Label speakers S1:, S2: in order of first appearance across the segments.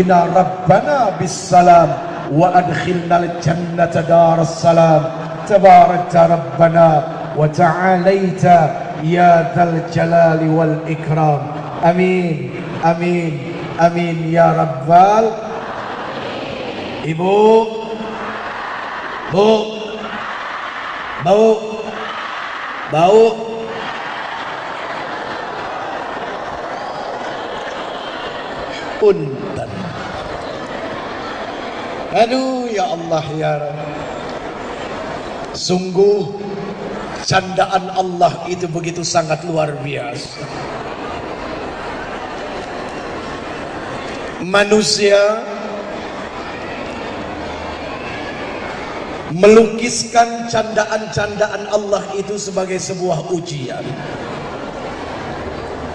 S1: حينا ربنا بالسلام وأدخلنا الجنة دار السلام. تباركت ربنا وتعاليت يا ذا الجلال والإكرام. أمين أمين أمين يا رب Ibu Bu Bau Bau Punten Aduh ya Allah ya. Sungguh candaan Allah itu begitu sangat luar biasa. Manusia melukiskan candaan-candaan Allah itu sebagai sebuah ujian.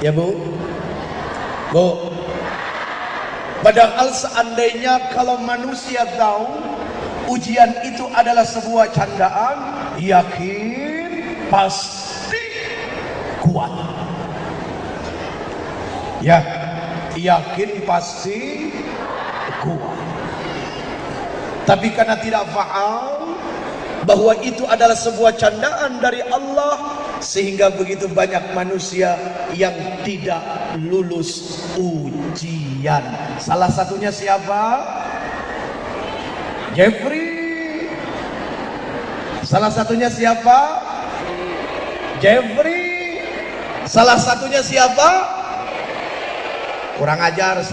S1: Ya Bu? Bu, Padahal seandainya kalau manusia tahu ujian itu adalah sebuah candaan, yakin pasti kuat. Ya, yakin pasti kuat. Tapi karena tidak paham bahwa itu adalah sebuah candaan dari Allah sehingga begitu banyak manusia yang tidak lulus ujian. Salah satunya siapa? Jeffrey. Salah satunya siapa? Jeffrey. Salah satunya siapa? Kurang ajar.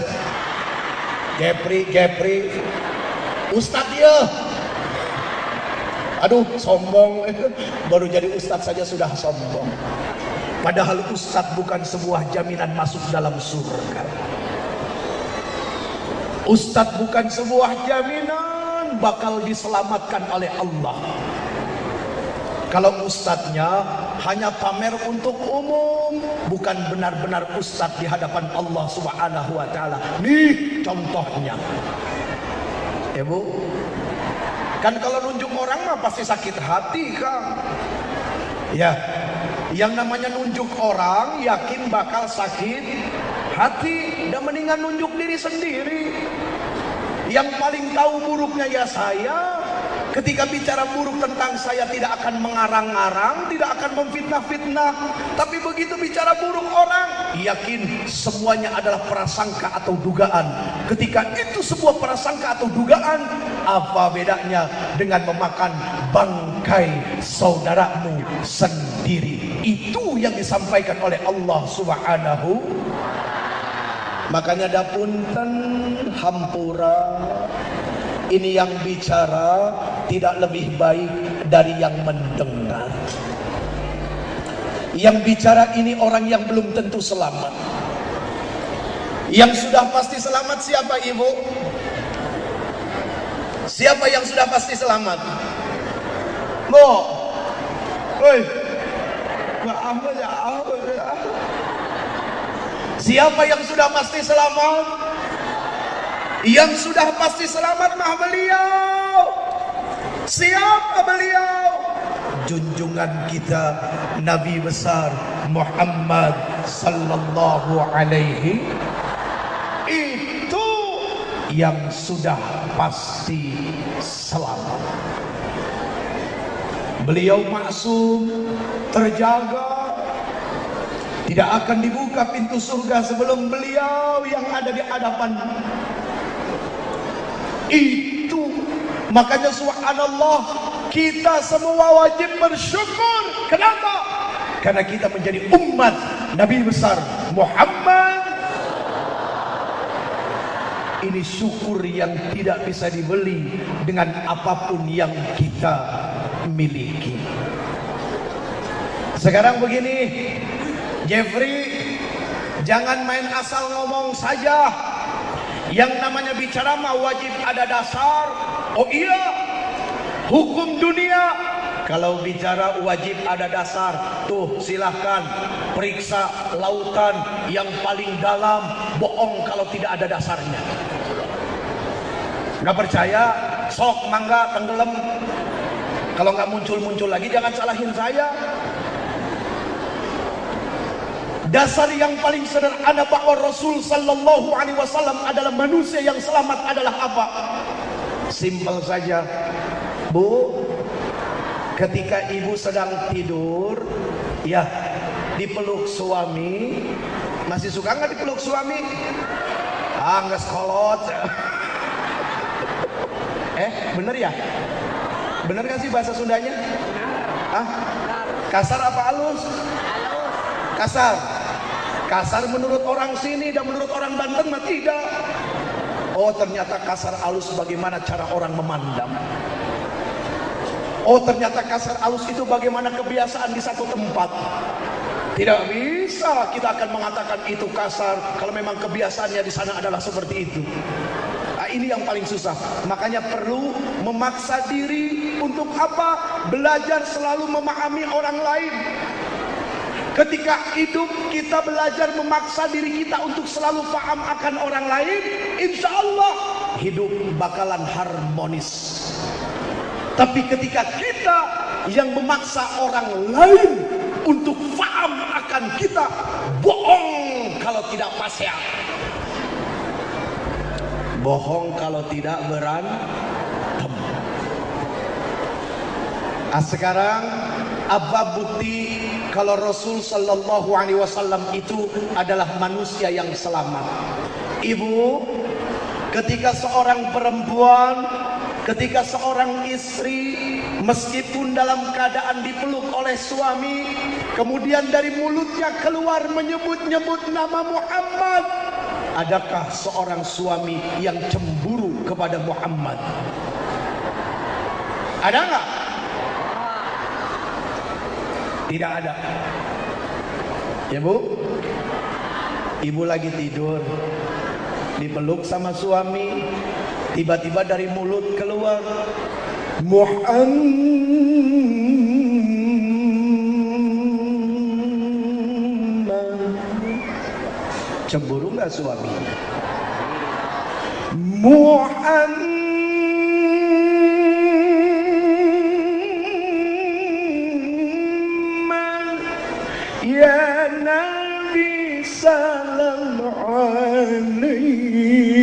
S1: Jeffrey, Jeffrey. Ustadz ya. Aduh, sombong. Baru jadi ustadz saja sudah sombong. Padahal ustadz bukan sebuah jaminan masuk dalam surga. Ustadz bukan sebuah jaminan bakal diselamatkan oleh Allah. Kalau ustadznya hanya pamer untuk umum, bukan benar-benar ustadz di hadapan Allah Subhanahu wa taala. Nih contohnya. Ya Bu, Kan kalau nunjuk orang mah pasti sakit hati kan. Ya, yang namanya nunjuk orang yakin bakal sakit hati dan mendingan nunjuk diri sendiri. Yang paling tahu buruknya ya saya. Ketika bicara buruk tentang saya tidak akan mengarang-arang, tidak akan memfitnah-fitnah. Tapi begitu bicara buruk orang, yakin semuanya adalah prasangka atau dugaan. Ketika itu sebuah prasangka atau dugaan, apa bedanya dengan memakan bangkai saudaramu sendiri? Itu yang disampaikan oleh Allah Subhanahu Makanya dapunten hampura ini yang bicara tidak lebih baik dari yang mendengar. Yang bicara ini orang yang belum tentu selamat. Yang sudah pasti selamat siapa ibu? Siapa yang sudah pasti selamat? Mo. Woi. Maaf ya, ya. Siapa yang sudah pasti selamat? Yang sudah pasti selamat mah beliau. Siapa beliau? Junjungan kita Nabi besar Muhammad sallallahu alaihi yang sudah pasti selamat. Beliau maksum, terjaga, tidak akan dibuka pintu surga sebelum beliau yang ada di hadapan. Itu makanya subhanallah kita semua wajib bersyukur. Kenapa? Karena kita menjadi umat Nabi besar Muhammad ini syukur yang tidak bisa dibeli dengan apa pun yang kita miliki. Sekarang begini, Jeffrey, jangan main asal ngomong saja. Yang namanya bicara mah wajib ada dasar. Oh iya, hukum dunia kalau bicara wajib ada dasar. Tuh silahkan periksa lautan yang paling dalam. Bohong kalau tidak ada dasarnya. Nggak percaya? Sok mangga tenggelam. Kalau nggak muncul-muncul lagi jangan salahin saya. Dasar yang paling sederhana bahwa Rasul Sallallahu Alaihi Wasallam adalah manusia yang selamat adalah apa? Simpel saja, Bu. Ketika ibu sedang tidur, ya dipeluk suami, masih suka nggak dipeluk suami? Ah, nggak sekolot. eh, bener ya? Bener gak sih bahasa Sundanya? Ah, kasar apa halus? Kasar. Kasar menurut orang sini dan menurut orang Banten mah tidak. Oh ternyata kasar halus bagaimana cara orang memandang. Oh ternyata kasar halus itu bagaimana kebiasaan di satu tempat. Tidak bisa kita akan mengatakan itu kasar kalau memang kebiasaannya di sana adalah seperti itu. Nah, ini yang paling susah. Makanya perlu memaksa diri untuk apa? Belajar selalu memahami orang lain. Ketika hidup kita belajar memaksa diri kita untuk selalu paham akan orang lain, insya Allah hidup bakalan harmonis. Tapi ketika kita yang memaksa orang lain untuk paham akan kita, bohong kalau tidak pasya. Bohong kalau tidak berantem. Ah, sekarang apa bukti kalau Rasul Sallallahu Alaihi Wasallam itu adalah manusia yang selamat? Ibu, ketika seorang perempuan Ketika seorang istri meskipun dalam keadaan dipeluk oleh suami, kemudian dari mulutnya keluar menyebut-nyebut nama Muhammad, adakah seorang suami yang cemburu kepada Muhammad? Ada nggak? Tidak ada. Ya bu, ibu lagi tidur, dipeluk sama suami, Tiba-tiba dari mulut keluar. Muhammad. Cemburu nggak suami? Muhammad. Ya Nabi salam alaihi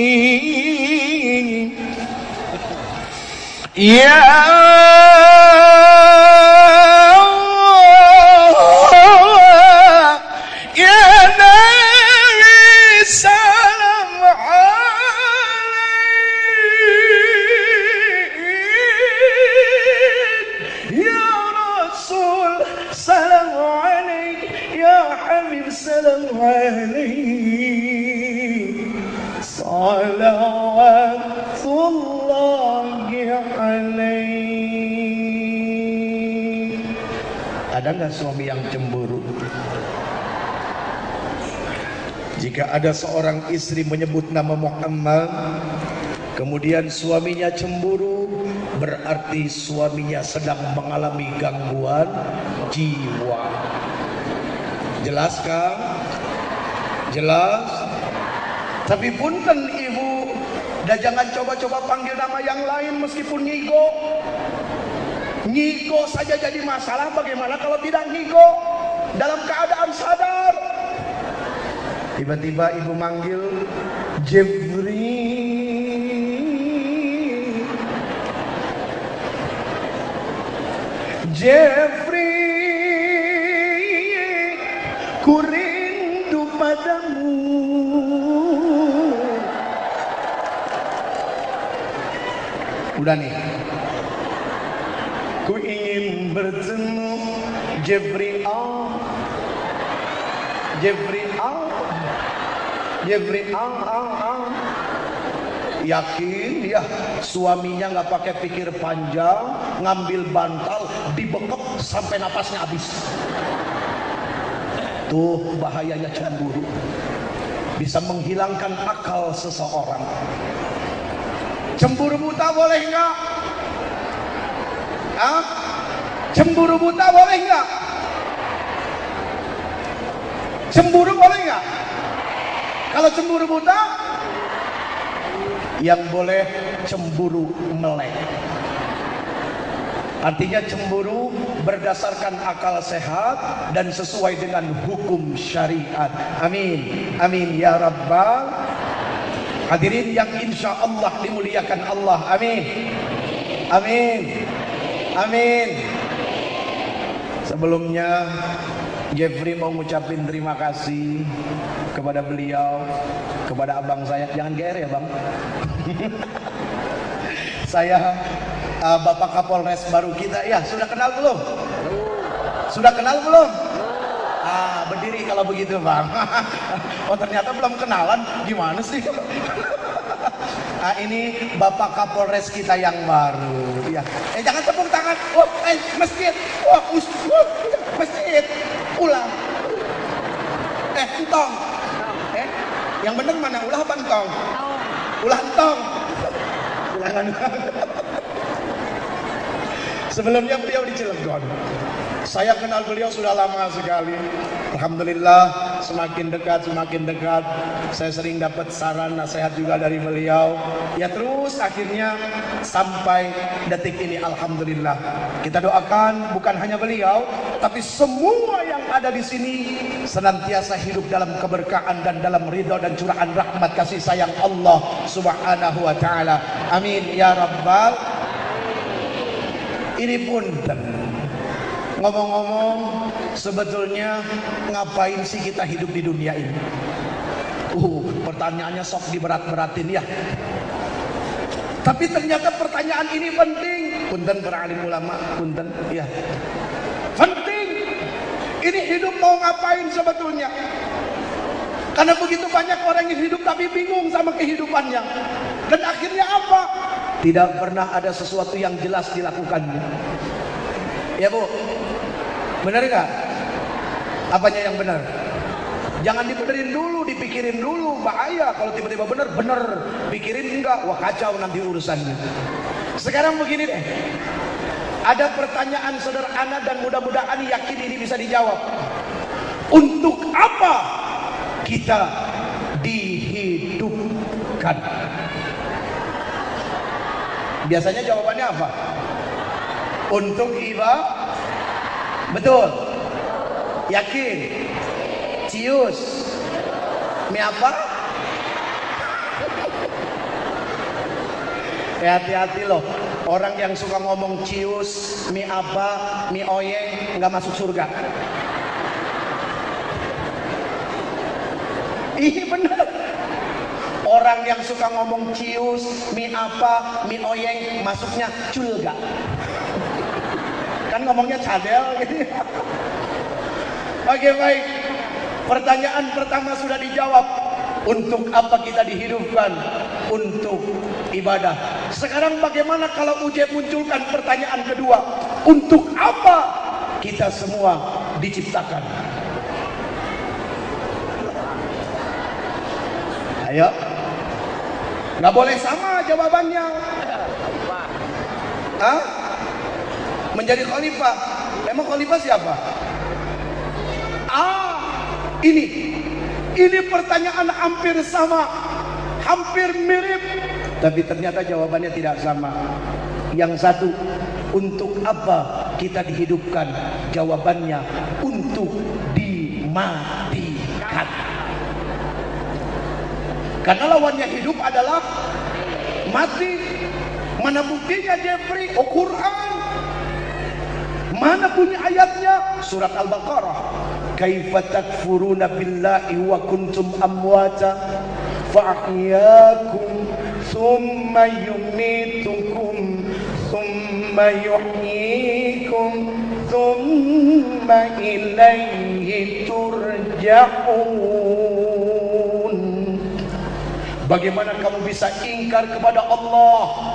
S1: يا jika ada seorang istri menyebut nama Muhammad kemudian suaminya cemburu berarti suaminya sedang mengalami gangguan jiwa. Jelas kang jelas? Tapi punten ibu. Dan jangan coba-coba panggil nama yang lain meskipun ngigo. Ngigo saja jadi masalah bagaimana kalau tidak ngigo? Dalam keadaan sadar tiba-tiba ibu manggil Jeffrey Jeffrey ku rindu padamu. Udah nih. Ku ingin bertemu Jeffrey ah. Jeffrey Jeffrey ah ah ah yakin ya suaminya nggak pakai pikir panjang ngambil bantal dibekep sampai napasnya habis. Tuh bahayanya cemburu. Bisa menghilangkan akal seseorang. Cemburu buta boleh nggak? Ah cemburu buta boleh nggak? Cemburu boleh nggak kalau cemburu buta yang boleh cemburu melek. Artinya cemburu berdasarkan akal sehat dan sesuai dengan hukum syariat. Amin. Amin ya rabbal hadirin yang insya Allah dimuliakan Allah. Amin. Amin. Amin. Sebelumnya Jeffrey mau ngucapin terima kasih kepada beliau, kepada abang saya. Jangan GR ya bang. saya uh, Bapak Kapolres baru kita. Ya sudah kenal belum? Sudah kenal belum? Ah berdiri kalau begitu bang. oh ternyata belum kenalan. Gimana sih? Ah ini Bapak Kapolres kita yang baru. Ya. Eh jangan tepuk tangan. Oh, eh masjid. Oh, us, uh, masjid. Ulang. Eh, entong. Eh, yang benar mana? Ulah apa entong? Ulah entong. Ulangan. Sebelumnya beliau di Cilegon. Saya kenal beliau sudah lama sekali. Alhamdulillah semakin dekat semakin dekat. Saya sering dapat saran nasihat juga dari beliau. Ya terus akhirnya sampai detik ini alhamdulillah. Kita doakan bukan hanya beliau tapi semua yang ada di sini senantiasa hidup dalam keberkahan dan dalam ridho dan curahan rahmat kasih sayang Allah Subhanahu wa taala. Amin ya rabbal ini pun ngomong-ngomong sebetulnya ngapain sih kita hidup di dunia ini? Uh, pertanyaannya sok diberat-beratin ya. Tapi ternyata pertanyaan ini penting. Punten beralim ulama, punten, ya. Penting. Ini hidup mau ngapain sebetulnya? Karena begitu banyak orang yang hidup tapi bingung sama kehidupannya. Dan akhirnya apa? Tidak pernah ada sesuatu yang jelas dilakukannya. Ya Bu, Benar nggak? Apanya yang benar? Jangan dibenerin dulu, dipikirin dulu, bahaya kalau tiba-tiba benar, benar, pikirin enggak, wah kacau nanti urusannya. Sekarang begini deh, ada pertanyaan sederhana dan mudah-mudahan yakin ini bisa dijawab. Untuk apa kita dihidupkan? Biasanya jawabannya apa? Untuk ibadah. Betul. Yakin. Cius. Mie apa? Hati-hati loh. Orang yang suka ngomong cius, mie apa, mie oyeng, nggak masuk surga. Ini benar. Orang yang suka ngomong cius, mie apa, mie oyeng, masuknya culga. Kan ngomongnya cadel gitu. Oke baik. Pertanyaan pertama sudah dijawab. Untuk apa kita dihidupkan? Untuk ibadah. Sekarang bagaimana kalau Uje munculkan pertanyaan kedua? Untuk apa kita semua diciptakan? Ayo. Nggak boleh sama jawabannya. Hah? Menjadi khalifah. Emang khalifah siapa? Ah, ini. Ini pertanyaan hampir sama. Hampir mirip. Tapi ternyata jawabannya tidak sama. Yang satu, untuk apa kita dihidupkan? Jawabannya, untuk dimatikan. Karena lawannya hidup adalah mati. Mana buktinya Jeffrey? Oh Quran. Mana bunyi ayatnya? Surat Al-Baqarah. Kaifa takfuruna billahi wa kuntum amwata fa'ahyakum thumma yumitukum thumma yuhyikum thumma ilaihi turja'un. Bagaimana kamu bisa ingkar kepada Allah?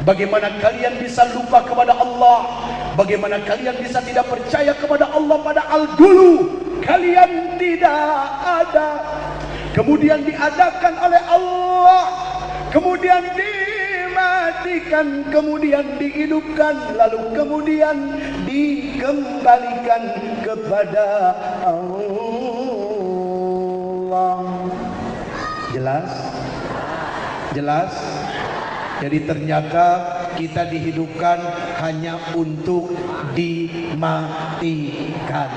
S1: Bagaimana kalian bisa lupa kepada Allah? Bagaimana kalian bisa tidak percaya kepada Allah padahal dulu kalian tidak ada. Kemudian diadakan oleh Allah. Kemudian dimatikan, kemudian dihidupkan, lalu kemudian dikembalikan kepada Allah. Jelas? Jelas? Jadi ternyata kita dihidupkan hanya untuk dimatikan.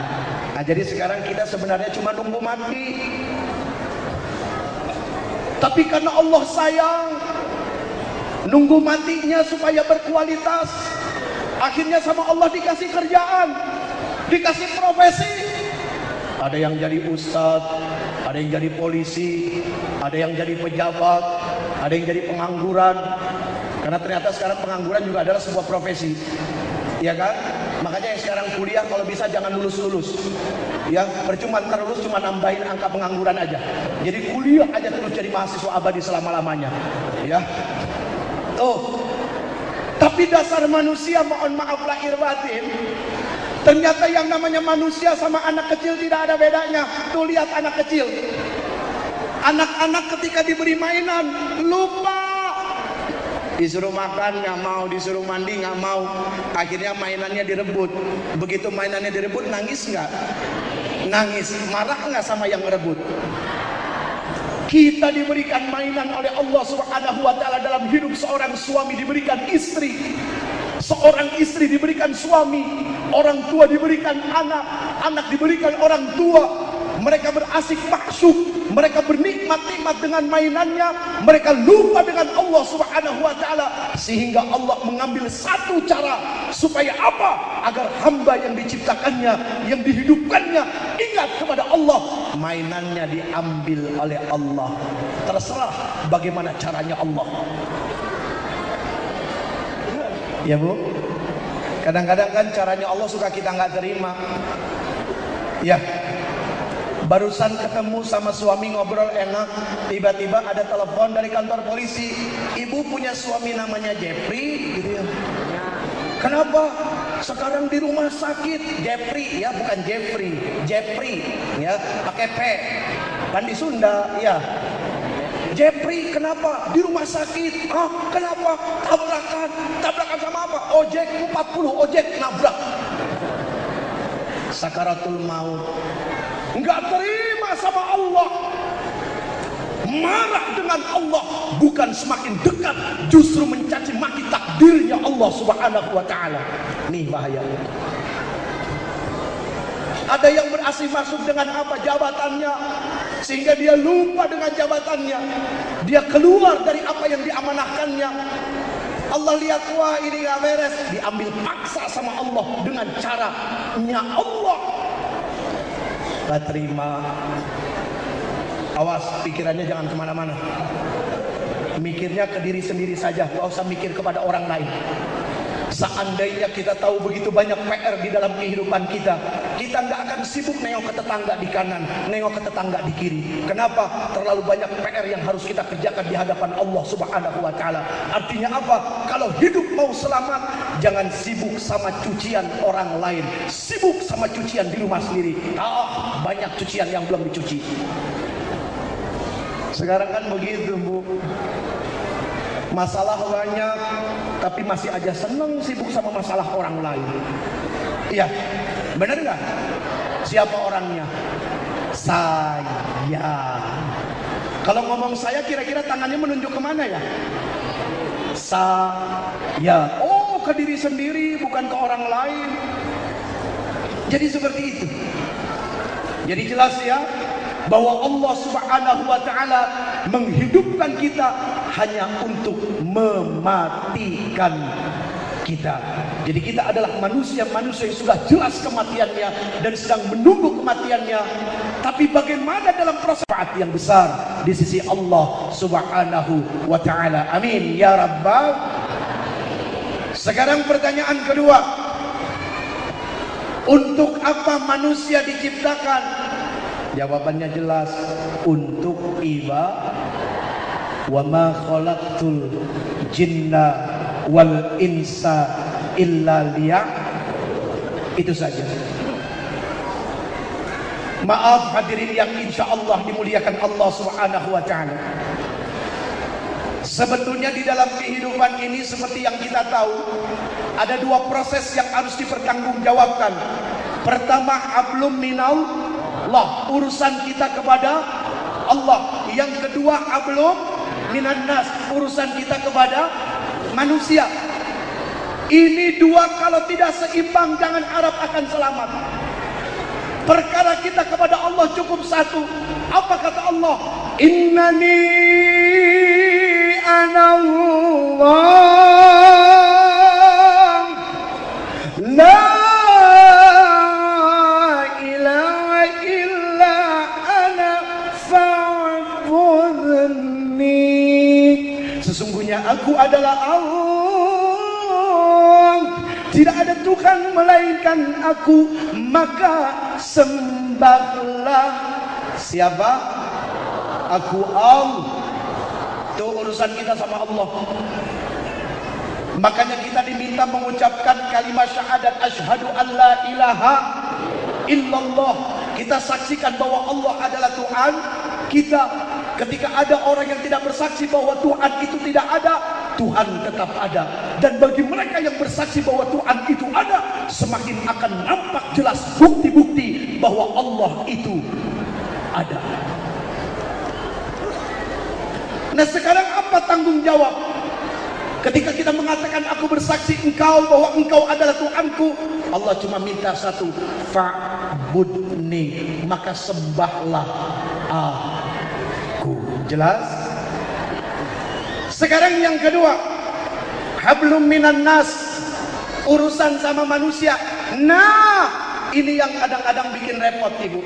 S1: Nah, jadi sekarang kita sebenarnya cuma nunggu mati. Tapi karena Allah sayang, nunggu matinya supaya berkualitas. Akhirnya sama Allah dikasih kerjaan, dikasih profesi. Ada yang jadi ustadz, ada yang jadi polisi, ada yang jadi pejabat, ada yang jadi pengangguran. Karena ternyata sekarang pengangguran juga adalah sebuah profesi. Ya kan? Makanya yang sekarang kuliah kalau bisa jangan lulus-lulus. Ya, percuma ntar lulus cuma nambahin angka pengangguran aja. Jadi kuliah aja terus jadi mahasiswa abadi selama-lamanya. Ya. Tuh. Tapi dasar manusia mohon maaf lahir batin Ternyata yang namanya manusia sama anak kecil tidak ada bedanya. Tuh lihat anak kecil. Anak-anak ketika diberi mainan lupa. Disuruh makan nggak mau, disuruh mandi nggak mau. Akhirnya mainannya direbut. Begitu mainannya direbut nangis nggak? Nangis. Marah nggak sama yang merebut? Kita diberikan mainan oleh Allah Subhanahu wa taala dalam hidup seorang suami diberikan istri. Seorang istri diberikan suami, orang tua diberikan anak, anak diberikan orang tua. Mereka berasik maksud, mereka bernikmat-nikmat dengan mainannya, mereka lupa dengan Allah Subhanahu wa taala sehingga Allah mengambil satu cara supaya apa? Agar hamba yang diciptakannya, yang dihidupkannya ingat kepada Allah. Mainannya diambil oleh Allah. Terserah bagaimana caranya Allah. Ya bu Kadang-kadang kan caranya Allah suka kita nggak terima Ya Barusan ketemu sama suami ngobrol enak Tiba-tiba ada telepon dari kantor polisi. Ibu punya suami namanya Jeffrey gitu ya. Kenapa? sekarang di rumah sakit. Jeffrey ya bukan Jeffrey. Jeffrey ya pakai P. Kan di Sunda ya. Jeffrey kenapa? Di rumah sakit. Ah kenapa? Tabrakan. Tabrakan sama apa? Ojek 40 ojek nabrak. Sakaratul maut nggak terima sama Allah. Marah dengan Allah bukan semakin dekat justru mencaci maki takdirnya Allah subhanahu wa ta'ala. Nih bahayanya ada yang berasih masuk dengan apa jabatannya sehingga dia lupa dengan jabatannya. Dia keluar dari apa yang diamanahkannya. Allah lihat wah ini gak beres. Diambil paksa sama Allah dengan caranya. Allah gak terima. Awas pikirannya jangan ke mana-mana. Mikirnya ke diri sendiri saja. Gak usah mikir kepada orang lain Seandainya kita tahu begitu banyak PR di dalam kehidupan kita, kita nggak akan sibuk nengok ke tetangga di kanan, nengok ke tetangga di kiri. Kenapa? Terlalu banyak PR yang harus kita kerjakan di hadapan Allah Subhanahu wa taala. Artinya apa? Kalau hidup mau selamat, jangan sibuk sama cucian orang lain. Sibuk sama cucian di rumah sendiri. Ah, banyak cucian yang belum dicuci. Sekarang kan begitu, Bu. Masalah banyak, tapi masih aja seneng sibuk sama masalah orang lain. Iya, benar nggak? Siapa orangnya? Saya. Kalau ngomong saya, kira-kira tangannya menunjuk ke mana ya? Saya. Oh, ke diri sendiri, bukan ke orang lain. Jadi seperti itu. Jadi jelas ya, bahwa Allah Subhanahu wa taala menghidupkan kita hanya untuk mematikan kita. Jadi kita adalah manusia-manusia yang sudah jelas kematiannya dan sedang menunggu kematiannya. Tapi bagaimana dalam proses yang besar di sisi Allah Subhanahu wa taala. Amin ya rabbal. Sekarang pertanyaan kedua. Untuk apa manusia diciptakan? Jawabannya jelas untuk ibadah wa ma khalaqtul jinna wal insa illa liya. Itu saja. Maaf hadirin yang insya Allah dimuliakan Allah subhanahu wa ta'ala. Sebetulnya di dalam kehidupan ini seperti yang kita tahu ada dua proses yang harus dipertanggungjawabkan. Pertama ablum minal Allah. Urusan kita kepada Allah. Yang kedua ablum minan nas. Urusan kita kepada manusia. Ini dua kalau tidak seimbang jangan harap akan selamat. Perkara kita kepada Allah cukup satu. Apa kata Allah? Innani anallah adalah Allah. Tidak ada Tuhan melainkan aku. Maka sembahlah siapa? Aku Allah itu urusan kita sama Allah. Makanya kita diminta mengucapkan kalimat syahadat asyhadu an la ilaha illallah. Kita saksikan bahwa Allah adalah Tuhan kita. Ketika ada orang yang tidak bersaksi bahwa Tuhan itu tidak ada, Tuhan tetap ada. Dan bagi mereka yang bersaksi bahwa Tuhan itu ada, semakin akan nampak jelas bukti-bukti bahwa Allah itu ada. Nah sekarang apa tanggung jawab? Ketika kita mengatakan aku bersaksi engkau bahwa engkau adalah Tuhanku, Allah cuma minta satu, fa'budni, maka sembahlah ah Jelas? Sekarang yang kedua, hablum minan nas, urusan sama manusia. Nah, ini yang kadang-kadang bikin repot, Ibu.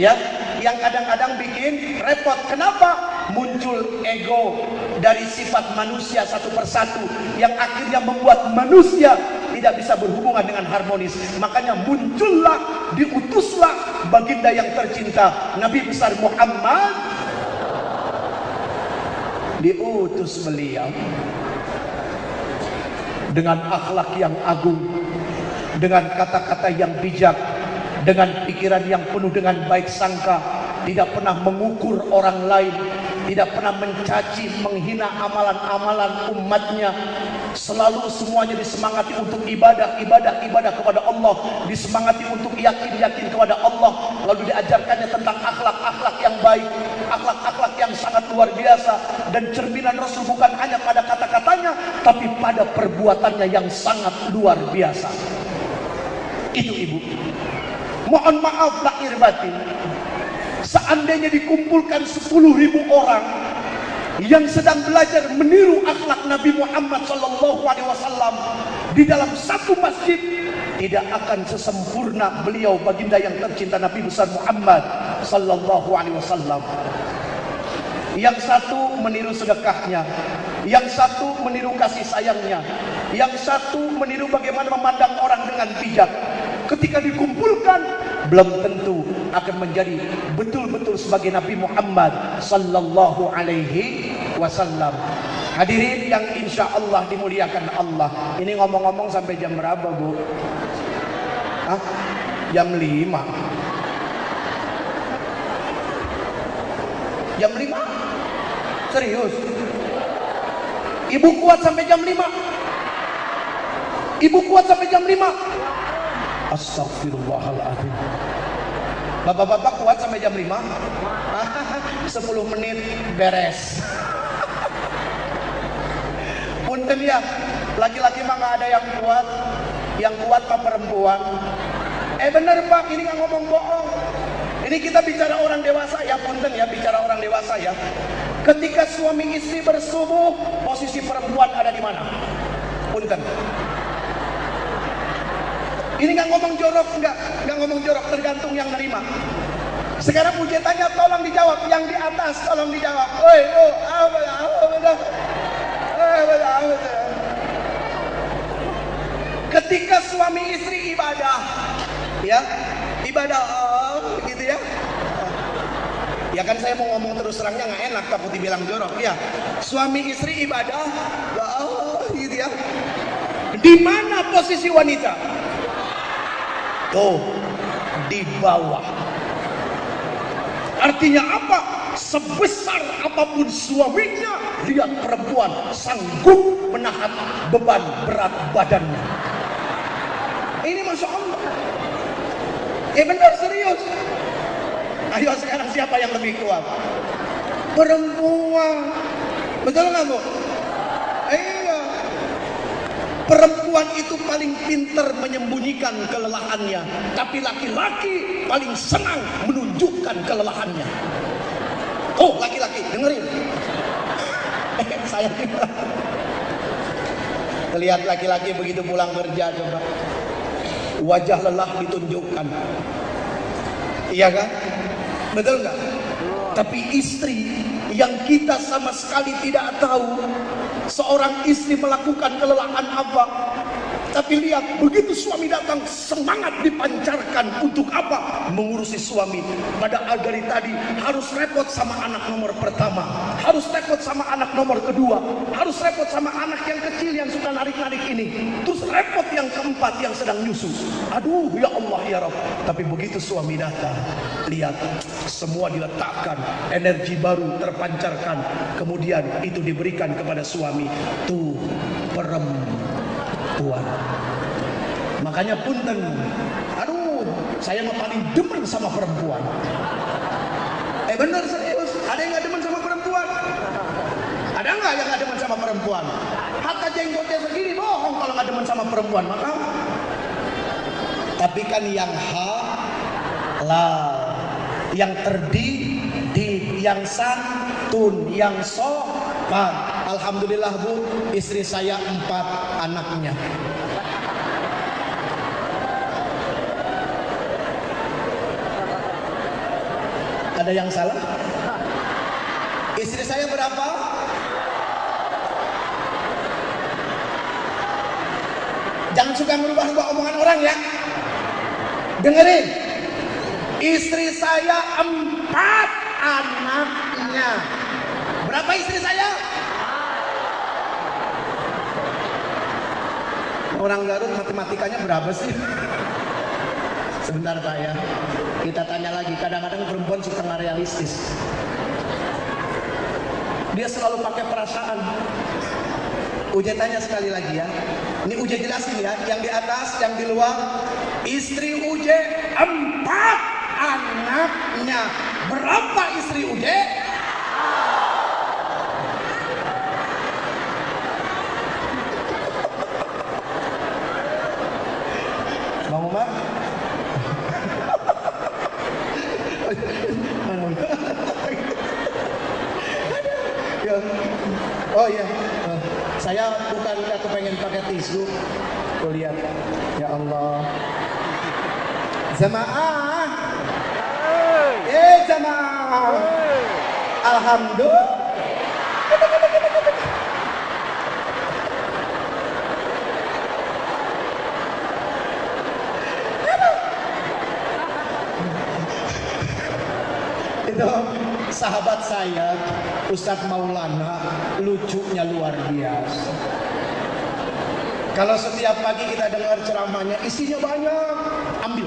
S1: Ya, yang kadang-kadang bikin repot. Kenapa? Muncul ego dari sifat manusia satu persatu yang akhirnya membuat manusia tidak bisa berhubungan dengan harmonis. Makanya muncullah, diutuslah baginda yang tercinta Nabi besar Muhammad diutus beliau dengan akhlak yang agung dengan kata-kata yang bijak, dengan pikiran yang penuh dengan baik sangka, tidak pernah mengukur orang lain, tidak pernah mencaci, menghina amalan-amalan umatnya, selalu semuanya disemangati untuk ibadah, ibadah, ibadah kepada Allah, disemangati untuk yakin, yakin kepada Allah, lalu diajarkannya tentang akhlak-akhlak yang baik, sangat luar biasa, dan cerminan Rasul bukan hanya pada kata-katanya, tapi pada perbuatannya yang sangat luar biasa. Itu ibu. Mohon maaf lahir batin. Seandainya dikumpulkan 10 ribu orang yang sedang belajar meniru akhlak Nabi Muhammad wasallam di dalam satu masjid tidak akan sesempurna beliau baginda yang tercinta Nabi besar Muhammad sallallahu alaihi wasallam. Yang satu meniru sedekahnya, yang satu meniru kasih sayangnya, yang satu meniru bagaimana memandang orang dengan bijak. Ketika dikumpulkan belum tentu akan menjadi betul-betul sebagai Nabi Muhammad sallallahu alaihi wasallam. Hadirin yang insya Allah dimuliakan Allah. Ini ngomong-ngomong sampai jam berapa bu? Hah? Jam 5 Jam 5? Serius? Ibu kuat sampai jam 5? Ibu kuat sampai jam 5? Astagfirullahaladzim. Bapak-bapak kuat sampai jam 5? 10 menit beres. Punten ya, laki-laki mah gak ada yang kuat. Yang kuat mah perempuan. Eh bener pak, ini nggak ngomong bohong. Ini kita bicara orang dewasa ya punten ya, bicara orang dewasa ya. Ketika suami istri bersubuh, posisi perempuan ada di mana? Punten. Ini nggak ngomong jorok, nggak nggak ngomong jorok, tergantung yang nerima. Sekarang puji tanya, tolong dijawab. Yang di atas, tolong dijawab. Oi, oh, apa ya, apa ya. Ketika suami istri ibadah, ya, ibadah. Ya kan saya mau ngomong terus terangnya nggak enak takut dibilang jorok. Ya, suami istri ibadah, oh, gitu ya. Di mana posisi wanita? Tuh, di bawah. Artinya apa? Sebesar apa pun suaminya, lihat perempuan sanggup menahan beban berat badannya. Ini masya Allah. Eh benar serius. Ayo sekarang siapa yang lebih kuat? Perempuan. Betul nggak bu? Iya. Perempuan itu paling pintar menyembunyikan kelelahannya, tapi laki-laki paling senang menunjukkan kelelahannya. Oh, laki-laki, dengerin. Saya Lihat laki-laki begitu pulang kerja coba. Wajah lelah ditunjukkan. Iya kan? Betul nggak? Tapi istri yang kita sama sekali tidak tahu seorang istri melakukan kelelahan apa tapi lihat begitu suami datang semangat dipancarkan. Untuk apa? Mengurusi suami. Padahal dari tadi harus repot sama anak nomor pertama. Harus repot sama anak nomor kedua. Harus repot sama anak yang kecil yang sudah narik-narik ini. Terus repot yang keempat yang sedang nyusu. Aduh ya Allah ya Rabb. Tapi begitu suami datang lihat semua diletakkan energi baru terpancarkan. Kemudian itu diberikan kepada suami. Tuh perempuan makanya punten aduh saya mah paling demen sama perempuan. Eh bener serius. Ada yang gak demen sama perempuan? Ada nggak yang gak demen sama perempuan? Hatta jenggotnya segini bohong kalau gak demen sama perempuan maka? Tapi kan yang halal yang terdidik, yang santun, yang sopan. Alhamdulillah bu, istri saya empat anaknya. Ada yang salah? Istri saya berapa? Jangan suka merubah-rubah omongan orang ya. Dengerin. Istri saya empat anaknya. Berapa istri saya? Orang Garut matematikanya berapa sih? Sebentar Pak ya. Kita tanya lagi. Kadang-kadang perempuan suka realistis. Dia selalu pakai perasaan. Uje tanya sekali lagi ya. Ini Uje jelasin ya. Yang di atas, yang di luar. Istri Uje empat anaknya. Berapa istri Uje? Bang Umar? Ya. Oh iya, Eh, saya bukan nggak tisu. Tuh lihat, ya Allah. Jamaah, eh jamaah. Alhamdulillah. itu sahabat saya Ustadz Maulana lucunya luar biasa kalau setiap pagi kita dengar ceramahnya isinya banyak. Ambil.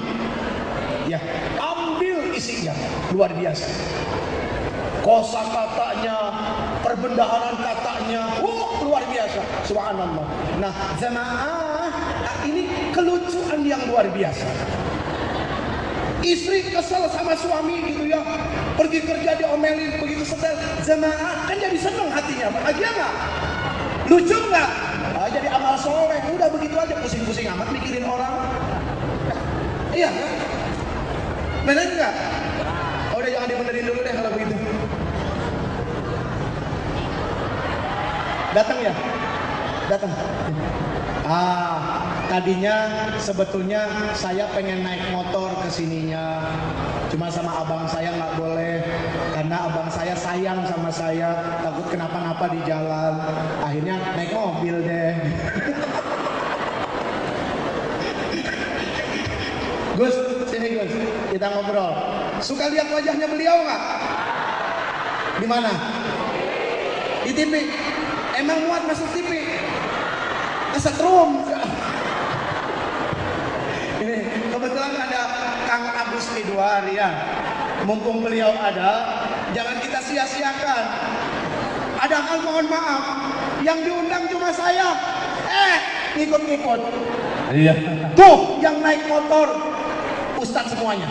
S1: Ya ambil isinya. Luar biasa. Kosa katanya perbendaharaan katanya oh luar biasa. Subhanallah. Nah jemaah ini kelucuan yang luar biasa. Istri kesel sama suami gitu ya. Pergi kerja diomelin begitu setel Jemaah kan jadi seneng hatinya. Bahagia nggak? Lucu nggak? Ah, jadi amal soleh Udah begitu aja pusing-pusing amat mikirin orang Iya kan? Bener nggak? Oh, udah jangan dibenerin dulu deh kalau begitu Datang ya? Datang Ah, tadinya sebetulnya saya pengen naik motor ke sininya. Cuma sama abang saya nggak boleh karena abang saya sayang sama saya, takut kenapa-napa di jalan. Akhirnya naik mobil deh. Gus, sini Gus, kita ngobrol. Suka lihat wajahnya beliau nggak? Di mana? Di TV. Emang muat masuk TV? kesetrum. Ini kebetulan ada Kang Agus Midwar ya. Mumpung beliau ada, jangan kita sia-siakan. Ada hal mohon maaf, yang diundang cuma saya. Eh, ngikut-ngikut.
S2: Iya.
S1: Tuh, yang naik motor Ustadz semuanya.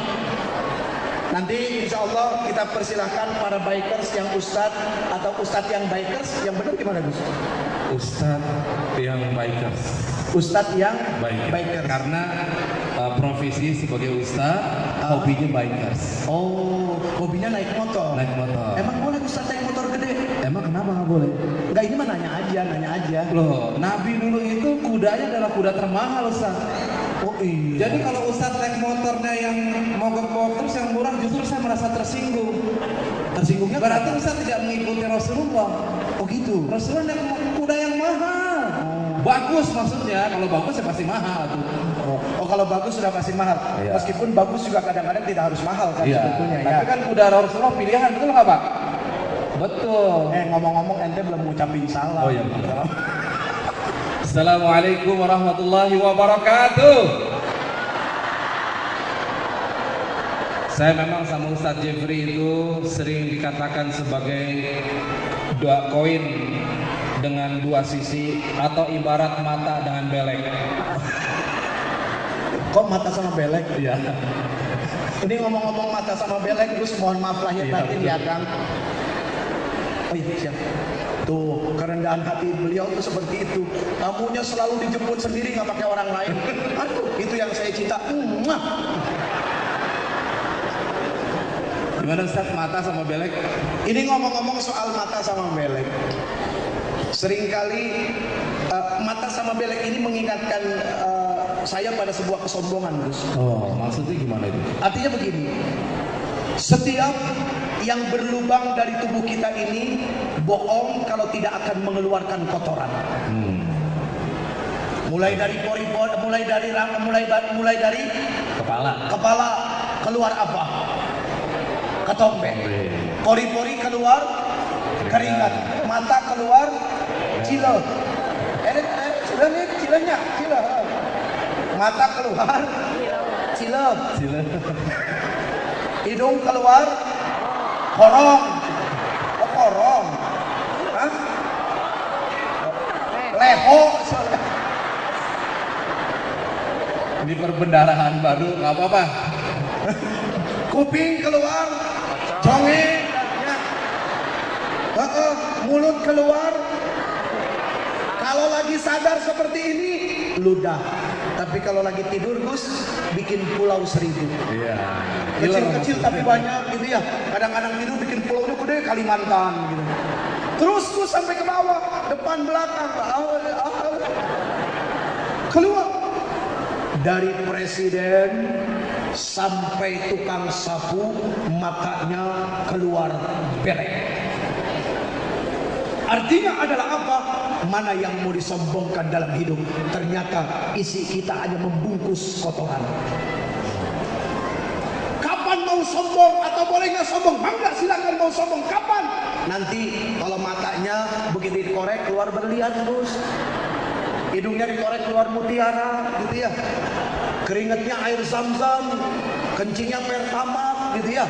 S1: Nanti insya Allah kita persilahkan para bikers yang Ustadz atau Ustadz yang bikers yang benar gimana Gus?
S2: Ustadz yang bikers.
S1: Ustadz yang
S2: Biker.
S1: bikers.
S2: Karena uh, profesi sebagai ustadz, hobinya bikers.
S1: Oh, hobinya naik motor.
S2: Naik motor.
S1: Emang boleh Ustadz naik motor gede?
S2: Emang kenapa nggak boleh?
S1: Enggak, ini mah nanya aja, nanya aja.
S2: Loh, Nabi dulu itu kudanya adalah kuda termahal Ustaz.
S1: Oh iya.
S2: Jadi kalau Ustaz naik motornya yang mogok-mogok terus yang murah justru saya merasa tersinggung.
S1: tersinggungnya
S2: Berarti Ustaz tidak mengikuti Rasulullah.
S1: Oh gitu.
S2: Rasulullah naik kuda yang mahal. Bagus maksudnya, kalau bagus ya pasti mahal tuh.
S1: Oh, kalau bagus sudah pasti mahal.
S2: Iya.
S1: Meskipun bagus juga kadang-kadang tidak harus mahal kan sebetulnya ya.
S2: Tapi kan kuda Rasulullah pilihan, betul nggak Pak? Betul.
S1: Eh ngomong-ngomong ente belum ngucapin salam.
S2: Oh iya. Assalamualaikum warahmatullahi wabarakatuh. Saya memang sama Ustadz Jeffrey itu sering dikatakan sebagai dua koin dengan dua sisi atau ibarat mata dengan belek.
S1: Kok mata sama belek?
S2: Iya.
S1: Ini ngomong-ngomong mata sama belek, terus mohon maaf lahir
S2: Iya,
S1: batin ya Kang. Oh iya siap. Tuh kerendahan hati beliau tuh seperti itu. Tamunya selalu dijemput sendiri nggak pakai orang lain. Aduh, itu yang saya cinta. Mwah.
S2: Gimana Ustadz mata sama belek?
S1: Ini ngomong-ngomong soal mata sama belek. Seringkali eh, mata sama belek ini mengingatkan eh, saya pada sebuah kesombongan, Gus.
S2: Oh, maksudnya gimana itu?
S1: Artinya begini, setiap yang berlubang dari tubuh kita ini bohong kalau tidak akan mengeluarkan kotoran.
S2: Hmm.
S1: Mulai dari pori-pori, mulai dari mulai dari mulai dari
S2: Kepala.
S1: kepala keluar apa? Ketombe. Pori-pori keluar keringat, mata keluar cilo. Eh, eh, cilanya, cilanya, cilo. Mata keluar cilep.
S2: Cilep.
S1: Hidung keluar korong. Oh, korong. Hah? Leho.
S2: Ini perbendaharaan baru nggak apa-apa.
S1: Kuping keluar. Conge. Ya. Heeh, mulut keluar. Kalau lagi sadar seperti ini, ludah. Tapi kalau lagi tidur, Gus, bikin pulau seribu.
S2: Iya.
S1: Kecil-kecil tapi banyak gitu ya. Kadang-kadang tidur bikin pulaunya gede Kalimantan gitu. Terus Gus sampai ke bawah, depan belakang. Keluar. Dari presiden sampai tukang sapu matanya keluar belek. Artinya adalah apa? Mana yang mau disombongkan dalam hidup? Ternyata isi kita hanya membungkus kotoran. Kapan mau sombong atau boleh nggak sombong? Mangga silakan mau sombong. Kapan? Nanti kalau matanya begitu dikorek keluar berlian terus. Hidungnya dikorek keluar mutiara gitu ya. Keringatnya air zam-zam, kencingnya pertamax gitu ya.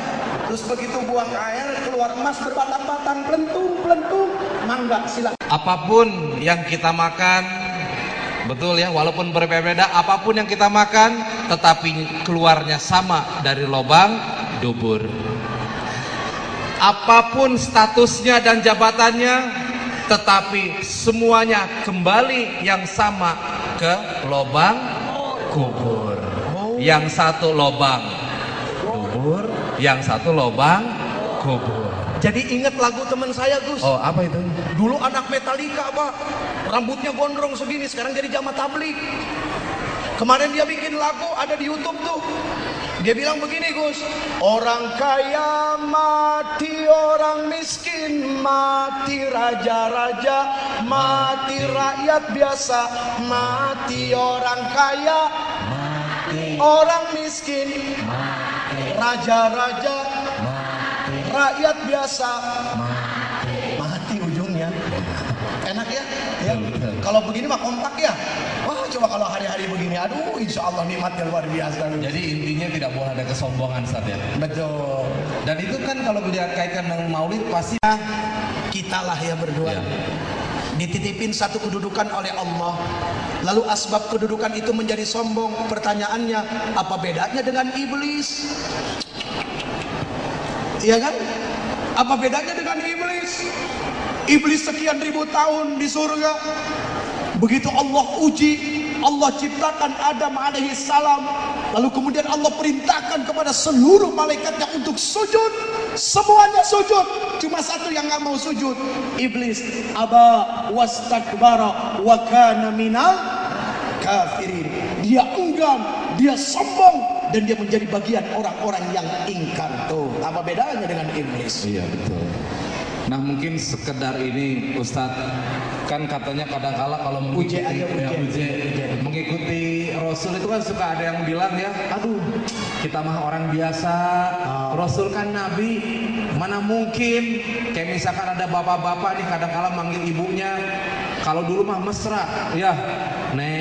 S1: Terus begitu buang air keluar emas berbatang-batang, pelentung, pelentung. Mangga silakan.
S2: Apa pun yang kita makan, betul ya, walaupun berbeda-beda, apa pun yang kita makan, tetapi keluarnya sama dari lubang dubur. Apa pun statusnya dan jabatannya, tetapi semuanya kembali yang sama ke lubang kubur. Yang satu lubang dubur, yang satu lubang kubur.
S1: Jadi ingat lagu teman saya Gus.
S2: Oh, apa itu?
S1: Dulu anak Metallica pak, rambutnya gondrong segini, sekarang jadi jamaah tablik. Kemarin dia bikin lagu ada di YouTube tuh. Dia bilang begini Gus, orang kaya mati, orang miskin mati, raja-raja mati, rakyat biasa mati, orang kaya mati, orang miskin mati, raja-raja rakyat biasa mati, mati ujungnya. Enak ya? ya. Kalau begini mah kompak ya. Wah coba kalau hari-hari begini, aduh insya Allah nikmatnya luar biasa.
S2: Jadi intinya tidak boleh ada kesombongan saat ya.
S1: Betul.
S2: Dan itu kan kalau melihat kaitkan dengan maulid pasti
S1: Kita lah ya berdua.
S2: Ya.
S1: Dititipin satu kedudukan oleh Allah. Lalu asbab kedudukan itu menjadi sombong. Pertanyaannya, apa bedanya dengan iblis? Iya kan? Apa bedanya dengan iblis? Iblis sekian ribu tahun di surga. Begitu Allah uji, Allah ciptakan Adam alaihi salam. Lalu kemudian Allah perintahkan kepada seluruh malaikatnya untuk sujud. Semuanya sujud. Cuma satu yang nggak mau sujud. Iblis. Aba wastakbara wa kana minal kafirin. Dia enggan, dia sombong. Dan dia menjadi bagian orang-orang yang ingkar. Tuh, apa bedanya dengan iblis?
S2: Iya betul. Nah mungkin sekedar ini Ustadz kan katanya kadang-kala kalau mengikuti,
S1: aja,
S2: ya,
S1: uje.
S2: uje.
S1: Uje.
S2: mengikuti Rasul itu kan suka ada yang bilang ya, aduh kita mah orang biasa,
S1: Ah.
S2: Rasul kan Nabi, mana mungkin kayak misalkan ada bapak-bapak nih kadang-kala manggil ibunya, kalau dulu mah mesra, ya neng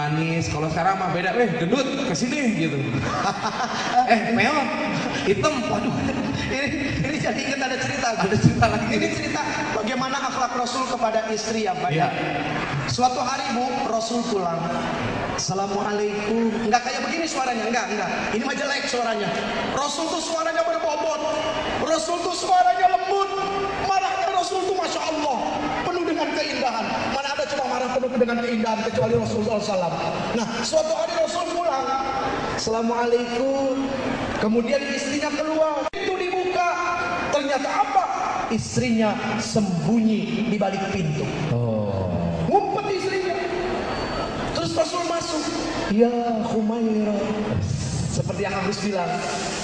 S2: manis, kalau sekarang mah beda, eh gendut ke sini gitu, eh meong hitam, waduh
S1: ini, ini jadi ingat ada cerita.
S2: ada cerita lagi.
S1: Ini cerita bagaimana akhlak Rasul kepada istri ya Pak.
S2: Iya.
S1: Suatu hari Bu, Rasul pulang. Assalamualaikum. Enggak kayak begini suaranya, enggak, enggak. Ini mah jelek suaranya. Rasul tuh suaranya berbobot. Rasul tuh suaranya lembut. Marahnya Rasul tuh Masya Allah. Penuh dengan keindahan. Mana ada cuma marah penuh dengan keindahan kecuali Rasulullah SAW. Nah, suatu hari Rasul pulang. Assalamualaikum. Kemudian istrinya keluar. Itu dibuka. Ternyata apa? Istrinya sembunyi di balik pintu.
S2: Oh.
S1: Ngumpet istrinya. Terus Rasul masuk. Ya Humaira. Seperti yang Agus bilang.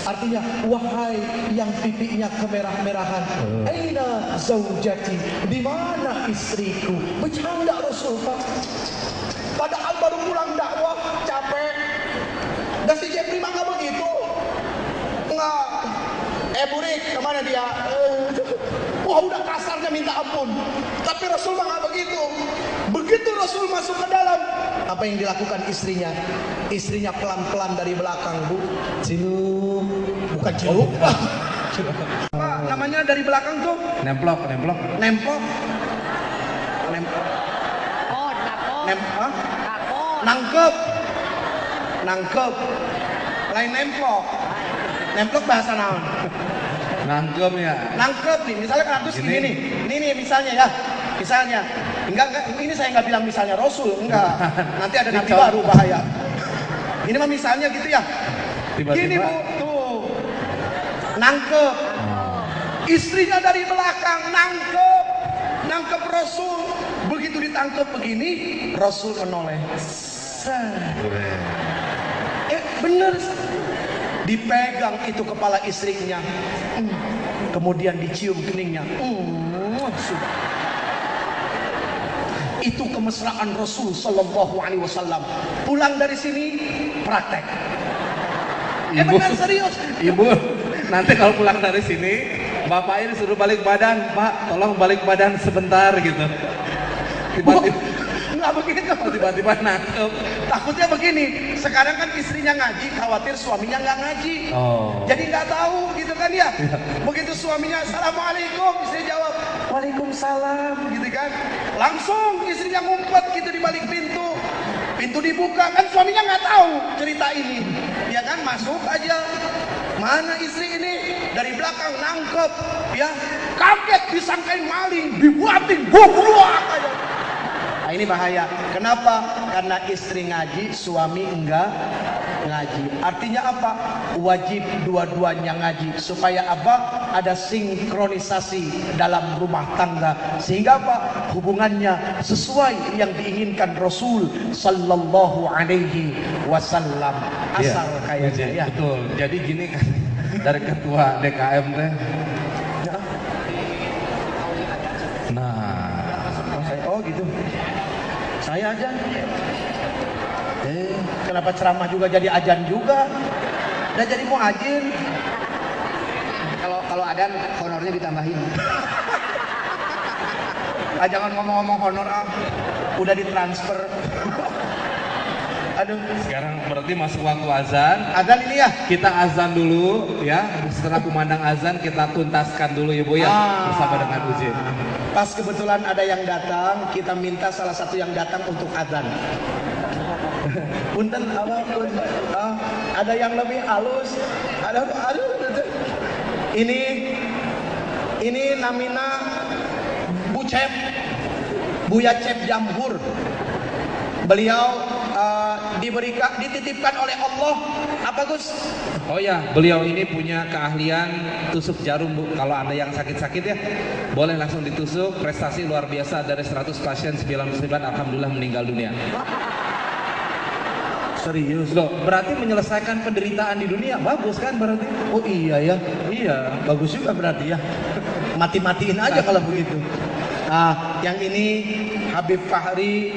S1: Artinya, wahai yang pipinya kemerah-merahan. Aina zaujati. Di mana istriku? Bercanda Rasul Pak. Padahal baru pulang dakwah, capek. Dan si Jepri mah begitu. Enggak. Eh Burik, kemana dia? Eh, Wah udah kasarnya minta ampun. Tapi Rasul mah begitu. Begitu Rasul masuk ke dalam, Apa yang dilakukan istrinya? Istrinya pelan-pelan dari belakang, Bu. Ciluk. Bukan ciluk, Pak. Apa namanya dari belakang tuh?
S2: Nemplok, nemplok.
S1: Nempok. Nempok.
S3: Oh.
S1: Nem. Nangkep. Nangkep. Lain nemplok. Nemplok bahasa naon?
S2: Nangkem ya.
S1: Nangkep nih, misalnya kan
S2: Gini.
S1: gini nih. Ini nih misalnya ya. Misalnya. Enggak, enggak, ini saya nggak bilang misalnya Rasul, enggak. Nanti ada nabi baru bahaya. Ini mah misalnya gitu ya.
S2: Tiba-tiba.
S1: Gini Bu, tuh. Nangkep.
S2: Oh.
S1: Istrinya dari belakang nangkep. Nangkep Rasul. Begitu ditangkep begini, Rasul menoleh. Eh bener Dipegang itu kepala istrinya Hmm. Kemudian dicium keningnya Hmm, sudah. Itu kemesraan Rasul Sallallahu Alaihi Wasallam Pulang dari sini praktek Eh
S2: Ibu.
S1: benar serius
S2: Ibu, nanti kalau pulang dari sini, bapaknya disuruh balik badan, Pak, tolong balik badan sebentar gitu. Tiba-tiba,
S1: Nggak begitu
S2: tiba-tiba nangkep.
S1: Takutnya begini, sekarang kan istrinya ngaji, khawatir suaminya nggak ngaji.
S2: Oh.
S1: Jadi nggak tahu gitu kan ya. Begitu suaminya assalamualaikum, istri jawab waalaikumsalam gitu kan. Langsung istrinya ngumpet gitu di balik pintu. Pintu dibuka kan suaminya nggak tahu cerita ini. Ya kan masuk aja. Mana istri ini dari belakang nangkep ya kaget disangkain maling dibuatin bubluak aja. Nah, ini bahaya. Kenapa? Karena istri ngaji, suami enggak ngaji. Artinya apa? Wajib dua-duanya ngaji supaya apa? Ada sinkronisasi dalam rumah tangga sehingga apa? Hubungannya sesuai yang diinginkan Rasul sallallahu alaihi wasallam. Asal
S2: Iya,
S1: kayaknya ya.
S2: Betul. Jadi gini kan dari ketua DKM teh. Nah,
S1: Oh, saya- oh gitu. Saya aja. Eh, kenapa ceramah juga jadi ajan juga? Udah jadi mau ajin.
S3: Kalau kalau ada honornya ditambahin.
S1: Ah, jangan ngomong-ngomong honor ah. Udah ditransfer. Aduh,
S2: sekarang berarti masuk waktu azan.
S1: azan ini ya.
S2: Kita azan dulu ya. Setelah kumandang azan kita tuntaskan dulu ya Bu ya
S1: Ah.
S2: bersama dengan Ujin.
S1: Pas kebetulan ada yang datang, kita minta salah satu yang datang untuk azan. Punten apa pun. Ah, ada yang lebih halus. Ada aduh. Ini ini namina Bu Cep. Buya Cep Jambur. Beliau uh, diberikan dititipkan oleh Allah apa Gus?
S2: Oh ya, beliau ini punya keahlian tusuk jarum Bu. Kalau Anda yang sakit-sakit ya, boleh langsung ditusuk. Prestasi luar biasa dari 100 pasien 99 alhamdulillah meninggal dunia.
S1: Serius.
S2: Loh, berarti menyelesaikan penderitaan di dunia bagus kan berarti?
S1: Oh iya ya.
S2: Iya.
S1: Bagus juga berarti ya. Mati-matiin aja kalau begitu. Nah, yang ini Habib Fahri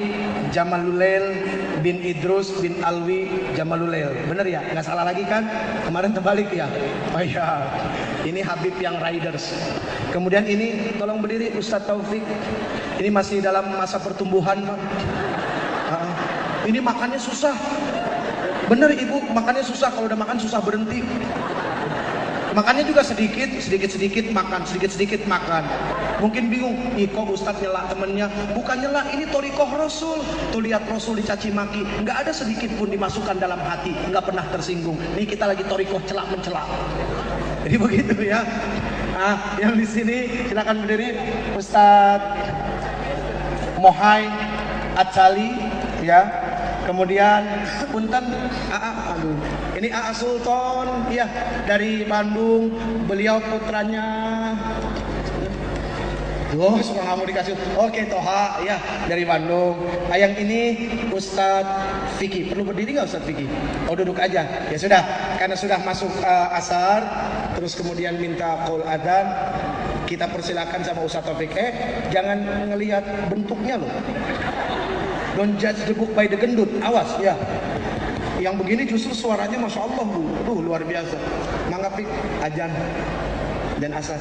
S1: Jamalulail bin Idrus bin Alwi Jamalulail. Bener ya? Nggak salah lagi kan? Kemarin terbalik ya? Oh iya. Ini Habib yang Riders. Kemudian ini tolong berdiri Ustadz Taufik. Ini masih dalam masa pertumbuhan. Pak. Ah, ini makannya susah. Bener ibu, makannya susah. Kalau udah makan susah berhenti. Makannya juga sedikit, sedikit-sedikit makan, sedikit-sedikit makan. Mungkin bingung, nih kok Ustadz nyela temennya. Bukan nyela, ini torikoh Rasul. Tuh lihat Rasul dicaci maki. Nggak ada sedikit pun dimasukkan dalam hati. Nggak pernah tersinggung. Nih kita lagi torikoh celak mencelak. Jadi begitu ya. Ah, yang di sini silakan berdiri Ustadz Mohai Acali ya. Kemudian punten AA aduh. Ini AA Sultan ya dari Bandung. Beliau putranya Oh, semua kamu dikasih. Oke, Toha ya dari Bandung. Nah, yang ini Ustadz Vicky. Perlu berdiri nggak Ustadz Vicky? Oh, duduk aja. Ya sudah, karena sudah masuk eh, asar, terus kemudian minta call adan, kita persilakan sama Ustadz Taufik. Eh, jangan ngelihat bentuknya loh. Don't judge the book by the gendut. Awas ya. Yang begini justru suaranya masya Allah bu, Aduh, luar biasa. Mangapik ajan dan asar.